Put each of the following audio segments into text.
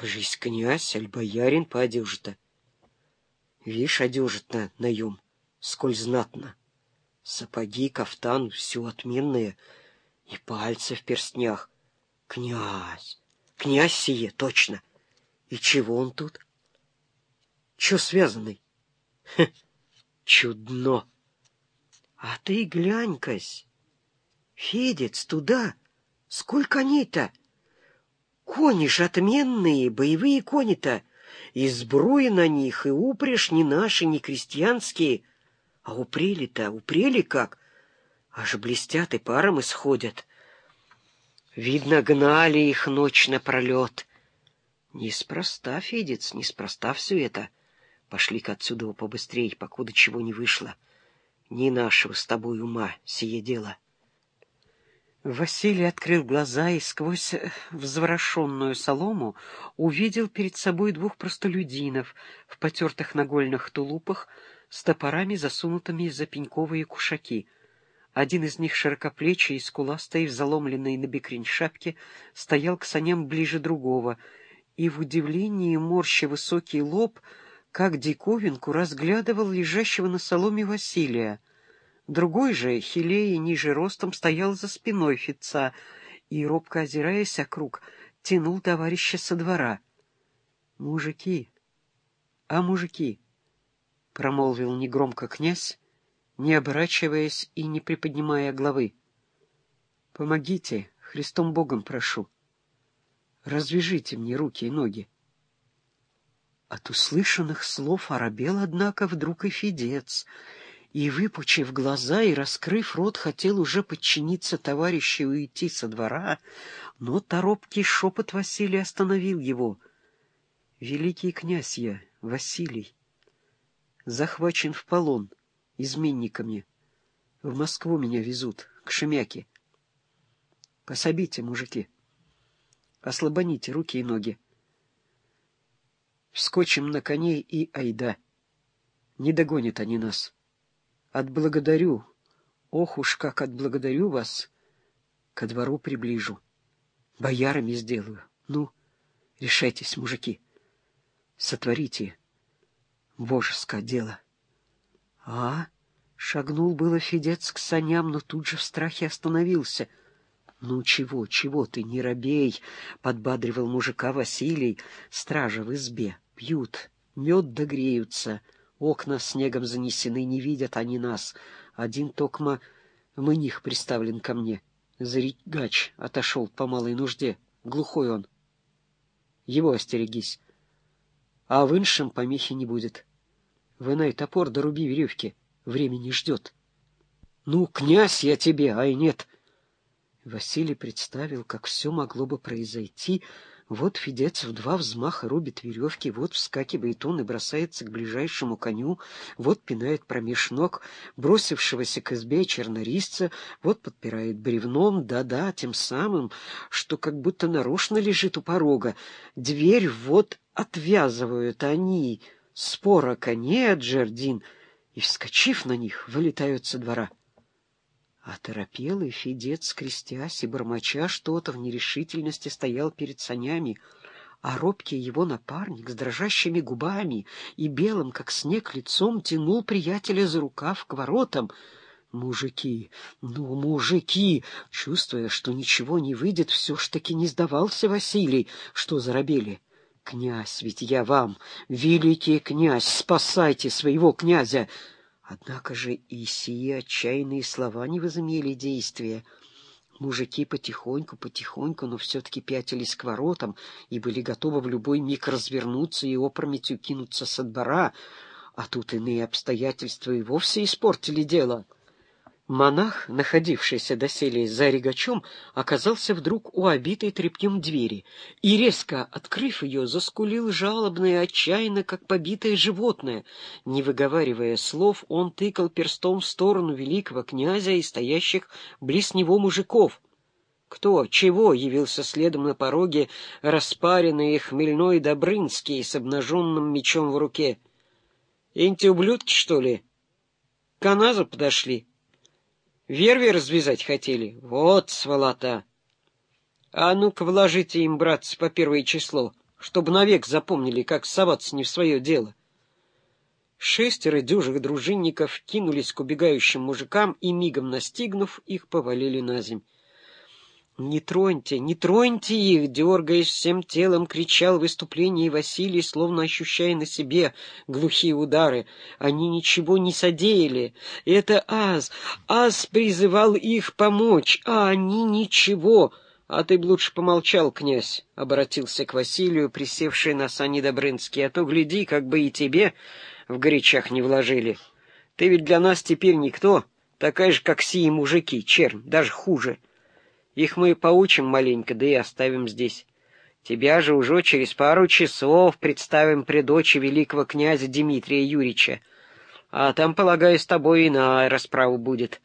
Кажись, князь, аль боярин по одежи-то. Вишь, одежит-то наем, сколь знатно. Сапоги, кафтан, все отменное, и пальцы в перстнях. Князь, князь сие, точно. И чего он тут? Че связанный? Хе, чудно. А ты глянь-кась, Федец, туда. Сколько коней-то? Кони ж отменные, боевые кони-то. И сбруи на них, и упряжь не наши, не крестьянские. А упрели-то, упрели как? Аж блестят и паром исходят. Видно, гнали их ночь напролет. Неспроста, Федец, неспроста все это. Пошли-ка отсюда побыстрей, покуда чего не вышло. Не нашего с тобой ума сие дело. Василий открыл глаза и сквозь э, взворошенную солому увидел перед собой двух простолюдинов в потертых нагольных тулупах с топорами, засунутыми за пеньковые кушаки. Один из них, широкоплечий и скуластый, в заломленной на бекрень шапке, стоял к саням ближе другого, и в удивлении, морща высокий лоб, как диковинку, разглядывал лежащего на соломе Василия — Другой же, хилее ниже ростом, стоял за спиной Фица и, робко озираясь округ, тянул товарища со двора. — Мужики! А мужики! — промолвил негромко князь, не оборачиваясь и не приподнимая головы. — Помогите, Христом Богом прошу. Развяжите мне руки и ноги. От услышанных слов оробел, однако, вдруг и Федец — и, выпучив глаза и раскрыв рот, хотел уже подчиниться товарищу и уйти со двора, но торопкий шепот Василия остановил его. «Великий князь я, Василий, захвачен в полон изменниками. В Москву меня везут, к Шемяке. Пособите, мужики, ослабоните руки и ноги. Вскочим на коней и айда. Не догонят они нас». Отблагодарю, ох уж как отблагодарю вас, ко двору приближу, боярами сделаю. Ну, решайтесь, мужики, сотворите божеское дело. А, шагнул было Федец к саням, но тут же в страхе остановился. Ну чего, чего ты, не робей, подбадривал мужика Василий, стража в избе, пьют, мед догреются. Окна снегом занесены, не видят они нас. Один токма них приставлен ко мне. Заригач отошел по малой нужде. Глухой он. Его остерегись. А в иншем помехи не будет. Вынай топор, доруби веревки. Времени ждет. Ну, князь я тебе, ай нет. Василий представил, как все могло бы произойти, вот Федец в два взмаха рубит веревки, вот вскакивает он и бросается к ближайшему коню, вот пинает промеж ног бросившегося к избе чернорисца, вот подпирает бревном, да-да, тем самым, что как будто нарочно лежит у порога. Дверь вот отвязывают они, спора коней от жердин, и, вскочив на них, вылетают со двора. Оторопелый Федец, крестясь и бормоча что-то в нерешительности, стоял перед санями, а робкий его напарник с дрожащими губами и белым, как снег, лицом тянул приятеля за рукав к воротам. «Мужики! Ну, мужики!» Чувствуя, что ничего не выйдет, все ж таки не сдавался Василий, что заробели. «Князь, ведь я вам, великий князь, спасайте своего князя!» Однако же и сие отчаянные слова не возымели действия. Мужики потихоньку-потихоньку, но все-таки пятились к воротам и были готовы в любой миг развернуться и опрометью кинуться со двора, а тут иные обстоятельства и вовсе испортили дело. Монах, находившийся доселе за регачом, оказался вдруг у обитой тряпьем двери и, резко открыв ее, заскулил жалобно и отчаянно, как побитое животное. Не выговаривая слов, он тыкал перстом в сторону великого князя и стоящих близ него мужиков. Кто, чего явился следом на пороге распаренный и хмельной Добрынский с обнаженным мечом в руке? — Эти ублюдки, что ли? — К Каназу подошли. — Верви развязать хотели? Вот сволота! А ну-ка вложите им, братцы, по первое число. чтобы навек запомнили, как соваться не в свое дело. Шестеро дюжих дружинников кинулись к убегающим мужикам и, мигом настигнув, их повалили на земь. «Не троньте, не троньте их!» — дергаясь всем телом, кричал в выступлении Василий, словно ощущая на себе глухие удары. Они ничего не содеяли. Это Аз, Аз призывал их помочь, а они ничего. А ты б лучше помолчал, князь, — обратился к Василию, присевший на сани Добрынский, — а то, гляди, как бы и тебе в горячах не вложили. Ты ведь для нас теперь никто, такая же, как сии мужики, чернь, даже хуже. — их мы поучим маленько, да и оставим здесь. Тебя же уже через пару часов представим при дочи великого князя Дмитрия Юрича. А там, полагаю, с тобой иная расправа будет.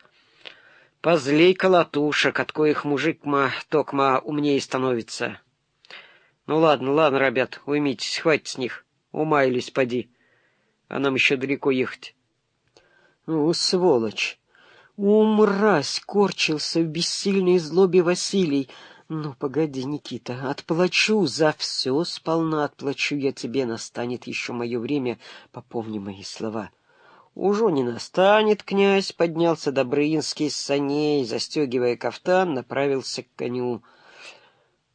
Позлей колотушек, от коих мужик-ма токма умнее становится. Ну ладно, ладно, ребят, уймитесь, хватит с них. Умаялись, поди. А нам еще далеко ехать. Ну, сволочь! «Умразь!» — корчился в бессильной злобе Василий. «Ну, погоди, Никита, отплачу за все, сполна отплачу я тебе, настанет еще мое время, попомни мои слова». «Уже не настанет, князь!» — поднялся Добрынский с саней, застегивая кафтан, направился к коню.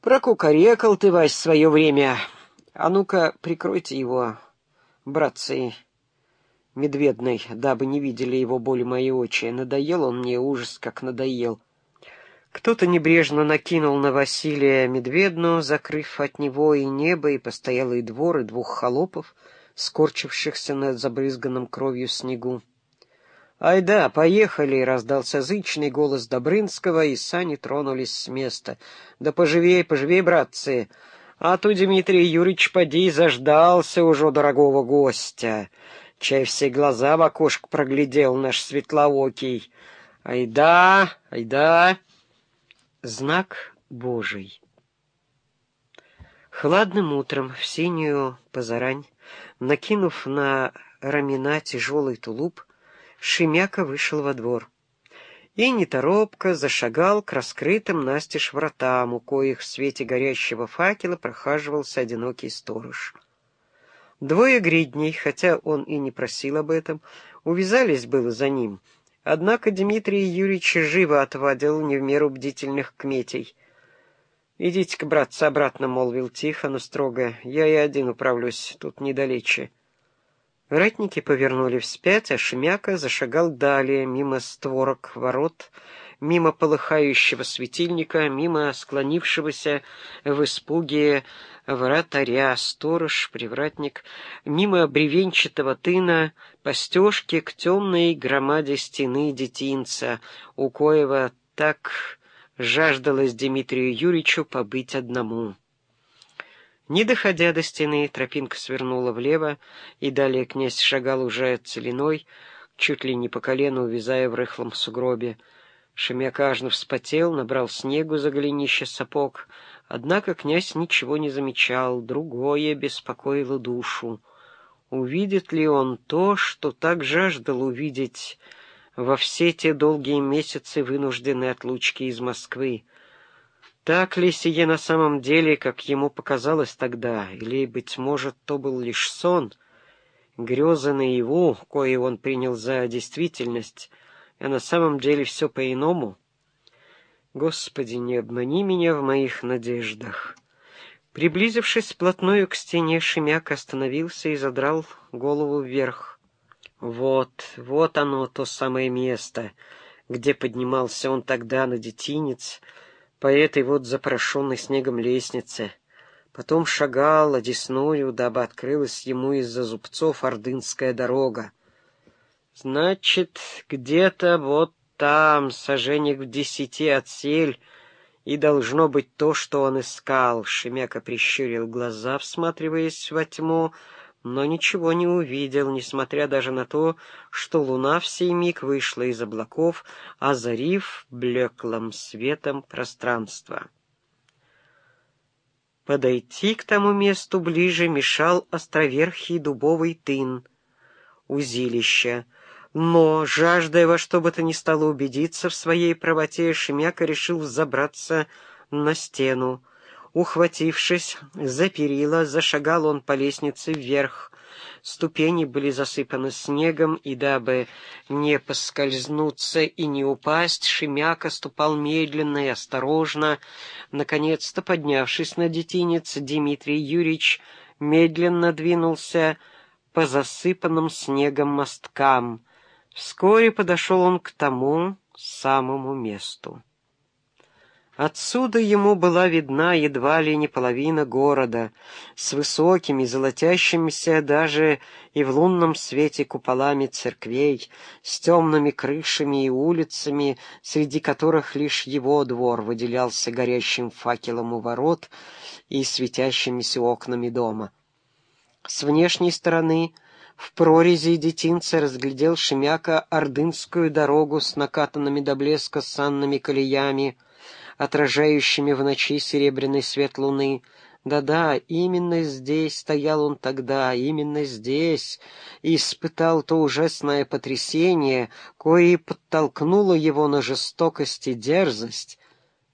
«Прокукарекал ты, Вась, свое время! А ну-ка, прикройте его, братцы!» Медведной, дабы не видели его боли мои очи. Надоел он мне ужас, как надоел. Кто-то небрежно накинул на Василия Медведну, закрыв от него и небо, и постоялый двор, и двух холопов, скорчившихся на забрызганном кровью снегу. «Ай да, поехали!» — раздался зычный голос Добрынского, и сани тронулись с места. «Да поживей, поживей, братцы! А то Дмитрий Юрьевич поди заждался уже дорогого гостя!» Чай все глаза в окошко проглядел наш светлоокий. Айда, айда. Знак Божий. Хладным утром в синюю позарань, накинув на рамена тяжелый тулуп, Шемяка вышел во двор и неторопко зашагал к раскрытым настежь вратам, у коих в свете горящего факела прохаживался одинокий сторож. Двое гридней, хотя он и не просил об этом, увязались было за ним. Однако Дмитрий Юрьевич живо отвадил не в меру бдительных кметей. «Идите-ка, братцы, обратно», — молвил тихо, но строго. «Я и один управлюсь, тут недалече». Ратники повернули вспять, а Шемяка зашагал далее, мимо створок ворот, мимо полыхающего светильника, мимо склонившегося в испуге вратаря, сторож, привратник, мимо бревенчатого тына, по стежке к темной громаде стены детинца, у коего так жаждалось Дмитрию Юрьевичу побыть одному. Не доходя до стены, тропинка свернула влево, и далее князь шагал уже целиной, чуть ли не по колену увязая в рыхлом сугробе. Шемяк аж вспотел, набрал снегу за голенище сапог — Однако князь ничего не замечал, другое беспокоило душу. Увидит ли он то, что так жаждал увидеть во все те долгие месяцы вынужденной отлучки из Москвы? Так ли сие на самом деле, как ему показалось тогда, или, быть может, то был лишь сон, грезы наяву, кое он принял за действительность, а на самом деле все по-иному? Господи, не обмани меня в моих надеждах. Приблизившись вплотную к стене, Шемяк остановился и задрал голову вверх. Вот, вот оно, то самое место, где поднимался он тогда на детинец, по этой вот запрошенной снегом лестнице. Потом шагал одесную, дабы открылась ему из-за зубцов ордынская дорога. Значит, где-то вот там, сожжениях в десяти от сель, и должно быть то, что он искал. Шемяка прищурил глаза, всматриваясь во тьму, но ничего не увидел, несмотря даже на то, что луна в сей миг вышла из облаков, озарив блеклым светом пространство. Подойти к тому месту ближе мешал островерхий дубовый тын, узилища, но, жаждая во что бы то ни стало убедиться в своей правоте, Шемяка решил взобраться на стену. Ухватившись за перила, зашагал он по лестнице вверх. Ступени были засыпаны снегом, и дабы не поскользнуться и не упасть, Шемяка ступал медленно и осторожно. Наконец-то, поднявшись на детинец, Дмитрий Юрьевич медленно двинулся по засыпанным снегом мосткам. Вскоре подошел он к тому самому месту. Отсюда ему была видна едва ли не половина города, с высокими, золотящимися даже и в лунном свете куполами церквей, с темными крышами и улицами, среди которых лишь его двор выделялся горящим факелом у ворот и светящимися окнами дома. С внешней стороны в прорези детинца разглядел Шемяка ордынскую дорогу с накатанными до блеска санными колеями, отражающими в ночи серебряный свет луны. Да-да, именно здесь стоял он тогда, именно здесь, и испытал то ужасное потрясение, кое подтолкнуло его на жестокость и дерзость.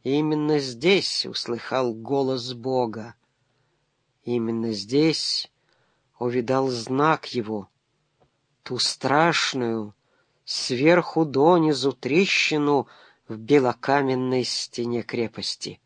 Именно здесь услыхал голос Бога. Именно здесь увидал знак его, ту страшную, сверху донизу трещину — в белокаменной стене крепости.